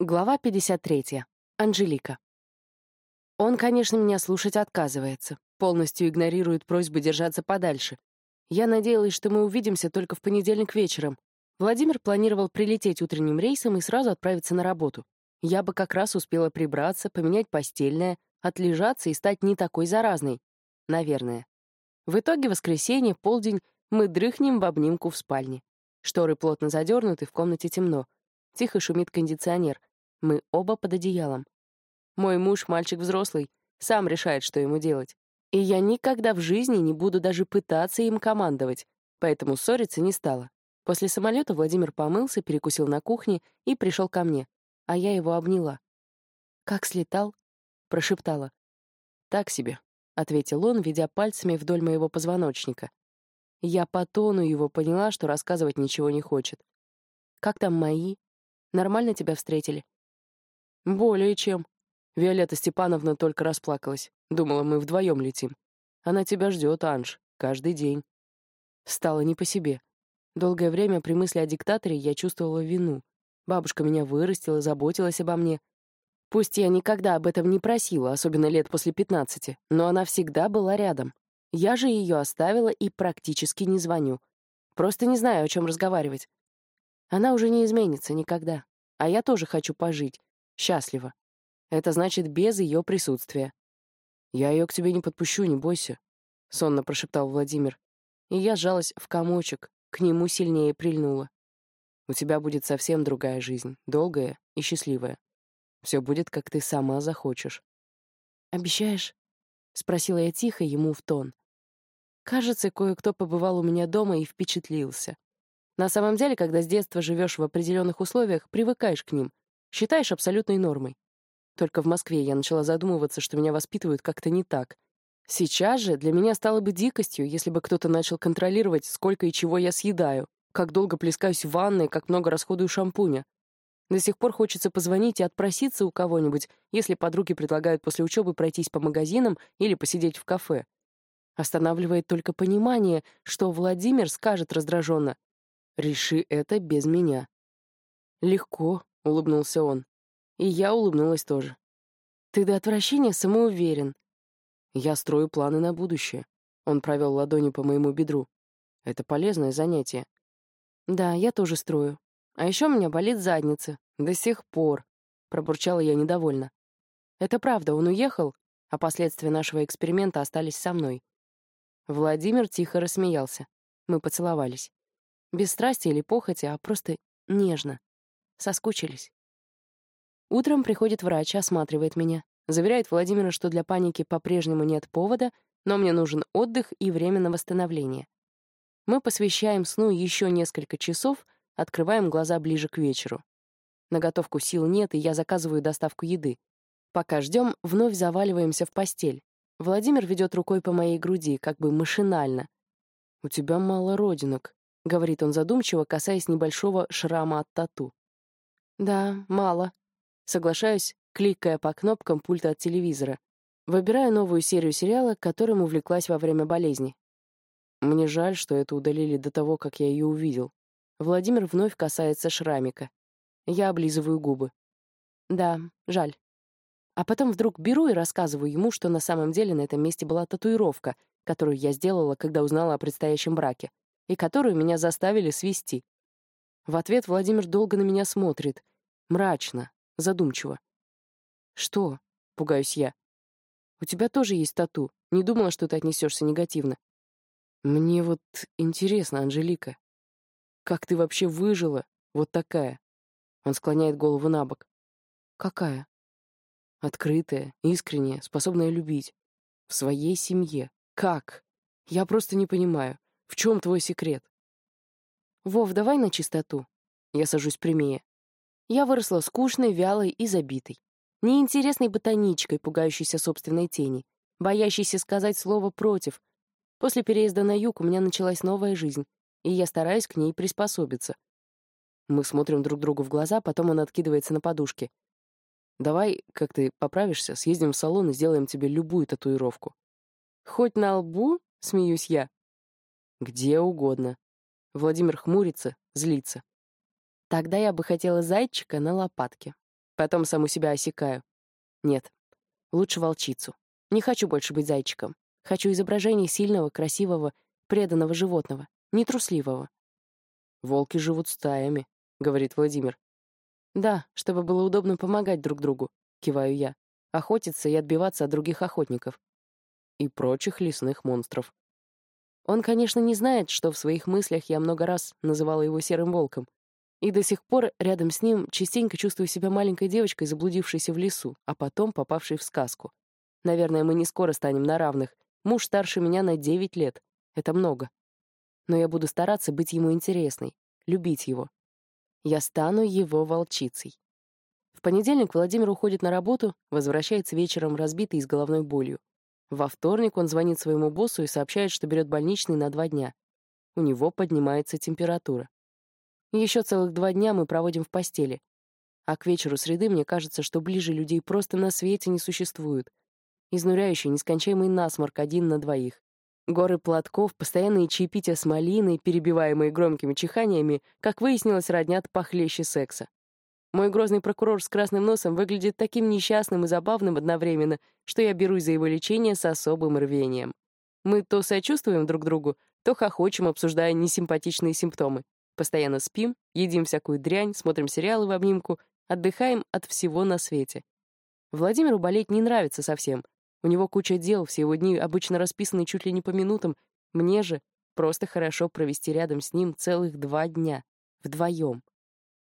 Глава 53. Анжелика. Он, конечно, меня слушать отказывается, полностью игнорирует просьбы держаться подальше. Я надеялась, что мы увидимся только в понедельник вечером. Владимир планировал прилететь утренним рейсом и сразу отправиться на работу. Я бы как раз успела прибраться, поменять постельное, отлежаться и стать не такой заразной. Наверное. В итоге воскресенье, полдень, мы дрыхнем в обнимку в спальне. Шторы плотно задернуты, в комнате темно. Тихо шумит кондиционер. Мы оба под одеялом. Мой муж — мальчик взрослый, сам решает, что ему делать. И я никогда в жизни не буду даже пытаться им командовать, поэтому ссориться не стала. После самолета Владимир помылся, перекусил на кухне и пришел ко мне, а я его обняла. «Как слетал?» — прошептала. «Так себе», — ответил он, ведя пальцами вдоль моего позвоночника. Я по тону его поняла, что рассказывать ничего не хочет. «Как там мои? Нормально тебя встретили?» «Более чем», Виолетта Степановна только расплакалась. Думала, мы вдвоем летим. Она тебя ждет, Анж, каждый день. Стало не по себе. Долгое время при мысли о диктаторе я чувствовала вину. Бабушка меня вырастила, заботилась обо мне. Пусть я никогда об этом не просила, особенно лет после пятнадцати, но она всегда была рядом. Я же ее оставила и практически не звоню. Просто не знаю, о чем разговаривать. Она уже не изменится никогда. А я тоже хочу пожить. Счастливо. Это значит без ее присутствия. «Я ее к тебе не подпущу, не бойся», — сонно прошептал Владимир. И я сжалась в комочек, к нему сильнее прильнула. «У тебя будет совсем другая жизнь, долгая и счастливая. Все будет, как ты сама захочешь». «Обещаешь?» — спросила я тихо ему в тон. Кажется, кое-кто побывал у меня дома и впечатлился. На самом деле, когда с детства живешь в определенных условиях, привыкаешь к ним, считаешь абсолютной нормой. Только в Москве я начала задумываться, что меня воспитывают как-то не так. Сейчас же для меня стало бы дикостью, если бы кто-то начал контролировать, сколько и чего я съедаю, как долго плескаюсь в ванной, как много расходую шампуня. До сих пор хочется позвонить и отпроситься у кого-нибудь, если подруги предлагают после учебы пройтись по магазинам или посидеть в кафе. Останавливает только понимание, что Владимир скажет раздраженно «Реши это без меня». «Легко», — улыбнулся он. И я улыбнулась тоже. «Ты до отвращения самоуверен». «Я строю планы на будущее». Он провел ладонью по моему бедру. «Это полезное занятие». «Да, я тоже строю. А еще у меня болит задница. До сих пор», — пробурчала я недовольно. «Это правда, он уехал, а последствия нашего эксперимента остались со мной». Владимир тихо рассмеялся. Мы поцеловались. Без страсти или похоти, а просто нежно. Соскучились. Утром приходит врач, осматривает меня. Заверяет Владимира, что для паники по-прежнему нет повода, но мне нужен отдых и время на восстановление. Мы посвящаем сну еще несколько часов, открываем глаза ближе к вечеру. На готовку сил нет, и я заказываю доставку еды. Пока ждем, вновь заваливаемся в постель. Владимир ведет рукой по моей груди, как бы машинально. «У тебя мало родинок», — говорит он задумчиво, касаясь небольшого шрама от тату. «Да, мало», Соглашаюсь, кликая по кнопкам пульта от телевизора. Выбираю новую серию сериала, которым увлеклась во время болезни. Мне жаль, что это удалили до того, как я ее увидел. Владимир вновь касается шрамика. Я облизываю губы. Да, жаль. А потом вдруг беру и рассказываю ему, что на самом деле на этом месте была татуировка, которую я сделала, когда узнала о предстоящем браке, и которую меня заставили свести. В ответ Владимир долго на меня смотрит, мрачно, задумчиво. «Что?» — пугаюсь я. «У тебя тоже есть тату. Не думала, что ты отнесешься негативно». «Мне вот интересно, Анжелика, как ты вообще выжила, вот такая?» Он склоняет голову на бок. «Какая?» «Открытая, искренняя, способная любить. В своей семье. Как? Я просто не понимаю. В чем твой секрет?» «Вов, давай на чистоту». Я сажусь прямее. Я выросла скучной, вялой и забитой. Неинтересной ботаничкой, пугающейся собственной тени, боящейся сказать слово «против». После переезда на юг у меня началась новая жизнь, и я стараюсь к ней приспособиться. Мы смотрим друг другу в глаза, потом он откидывается на подушке. «Давай, как ты поправишься, съездим в салон и сделаем тебе любую татуировку». «Хоть на лбу?» — смеюсь я. «Где угодно». Владимир хмурится, злится. Тогда я бы хотела зайчика на лопатке. Потом саму себя осекаю. Нет, лучше волчицу. Не хочу больше быть зайчиком. Хочу изображение сильного, красивого, преданного животного, нетрусливого. «Волки живут стаями», — говорит Владимир. «Да, чтобы было удобно помогать друг другу», — киваю я. «Охотиться и отбиваться от других охотников». И прочих лесных монстров. Он, конечно, не знает, что в своих мыслях я много раз называла его серым волком. И до сих пор рядом с ним частенько чувствую себя маленькой девочкой, заблудившейся в лесу, а потом попавшей в сказку. Наверное, мы не скоро станем на равных. Муж старше меня на 9 лет. Это много. Но я буду стараться быть ему интересной, любить его. Я стану его волчицей. В понедельник Владимир уходит на работу, возвращается вечером разбитый и с головной болью. Во вторник он звонит своему боссу и сообщает, что берет больничный на два дня. У него поднимается температура. Еще целых два дня мы проводим в постели. А к вечеру среды мне кажется, что ближе людей просто на свете не существует. Изнуряющий, нескончаемый насморк один на двоих. Горы платков, постоянные чаепития с малиной, перебиваемые громкими чиханиями, как выяснилось, роднят похлеще секса. Мой грозный прокурор с красным носом выглядит таким несчастным и забавным одновременно, что я берусь за его лечение с особым рвением. Мы то сочувствуем друг другу, то хохочем, обсуждая несимпатичные симптомы. Постоянно спим, едим всякую дрянь, смотрим сериалы в обнимку, отдыхаем от всего на свете. Владимиру болеть не нравится совсем. У него куча дел, все его дни обычно расписаны чуть ли не по минутам. Мне же просто хорошо провести рядом с ним целых два дня. Вдвоем.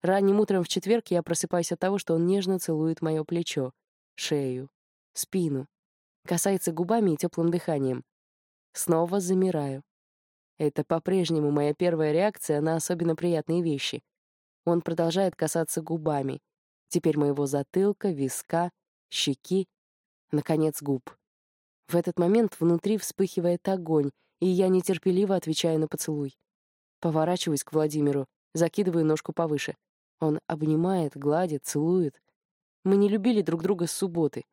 Ранним утром в четверг я просыпаюсь от того, что он нежно целует мое плечо, шею, спину, касается губами и теплым дыханием. Снова замираю. Это по-прежнему моя первая реакция на особенно приятные вещи. Он продолжает касаться губами. Теперь моего затылка, виска, щеки, наконец, губ. В этот момент внутри вспыхивает огонь, и я нетерпеливо отвечаю на поцелуй. Поворачиваюсь к Владимиру, закидываю ножку повыше. Он обнимает, гладит, целует. Мы не любили друг друга с субботы.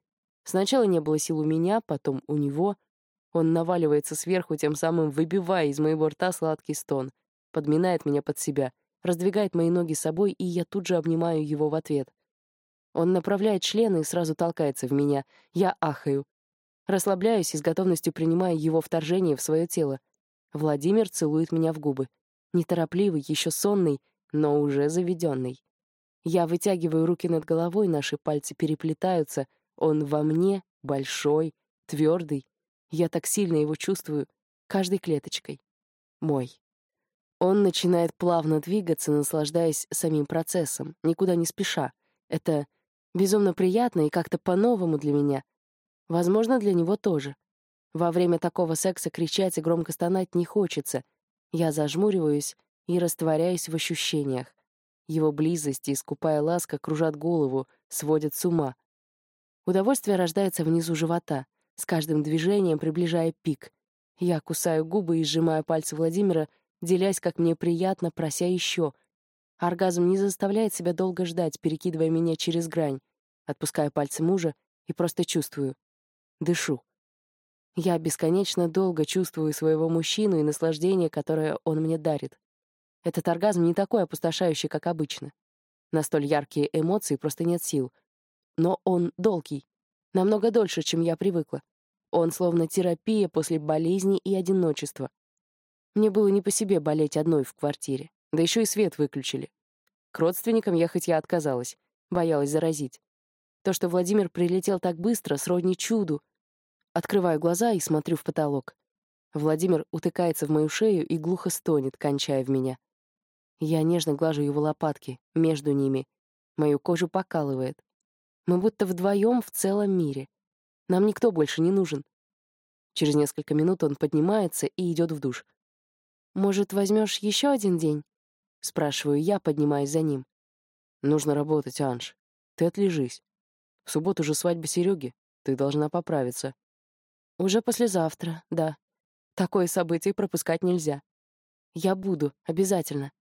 Сначала не было сил у меня, потом у него. Он наваливается сверху, тем самым выбивая из моего рта сладкий стон, подминает меня под себя, раздвигает мои ноги собой, и я тут же обнимаю его в ответ. Он направляет члены и сразу толкается в меня. Я ахаю. Расслабляюсь и с готовностью принимаю его вторжение в свое тело. Владимир целует меня в губы. Неторопливый, еще сонный, но уже заведенный. Я вытягиваю руки над головой, наши пальцы переплетаются. Он во мне, большой, твердый. Я так сильно его чувствую, каждой клеточкой. Мой. Он начинает плавно двигаться, наслаждаясь самим процессом, никуда не спеша. Это безумно приятно и как-то по-новому для меня. Возможно, для него тоже. Во время такого секса кричать и громко стонать не хочется. Я зажмуриваюсь и растворяюсь в ощущениях. Его близость и скупая ласка кружат голову, сводят с ума. Удовольствие рождается внизу живота, с каждым движением приближая пик. Я кусаю губы и сжимаю пальцы Владимира, делясь, как мне приятно, прося еще. Оргазм не заставляет себя долго ждать, перекидывая меня через грань. Отпускаю пальцы мужа и просто чувствую. Дышу. Я бесконечно долго чувствую своего мужчину и наслаждение, которое он мне дарит. Этот оргазм не такой опустошающий, как обычно. На столь яркие эмоции просто нет сил. Но он долгий. Намного дольше, чем я привыкла. Он словно терапия после болезни и одиночества. Мне было не по себе болеть одной в квартире. Да еще и свет выключили. К родственникам я отказалась. Боялась заразить. То, что Владимир прилетел так быстро, сродни чуду. Открываю глаза и смотрю в потолок. Владимир утыкается в мою шею и глухо стонет, кончая в меня. Я нежно глажу его лопатки, между ними. Мою кожу покалывает. Мы будто вдвоем в целом мире. Нам никто больше не нужен. Через несколько минут он поднимается и идет в душ. «Может, возьмешь еще один день?» — спрашиваю я, поднимаясь за ним. «Нужно работать, Анж. Ты отлежись. В субботу же свадьба Сереги. Ты должна поправиться». «Уже послезавтра, да. Такое событие пропускать нельзя. Я буду, обязательно.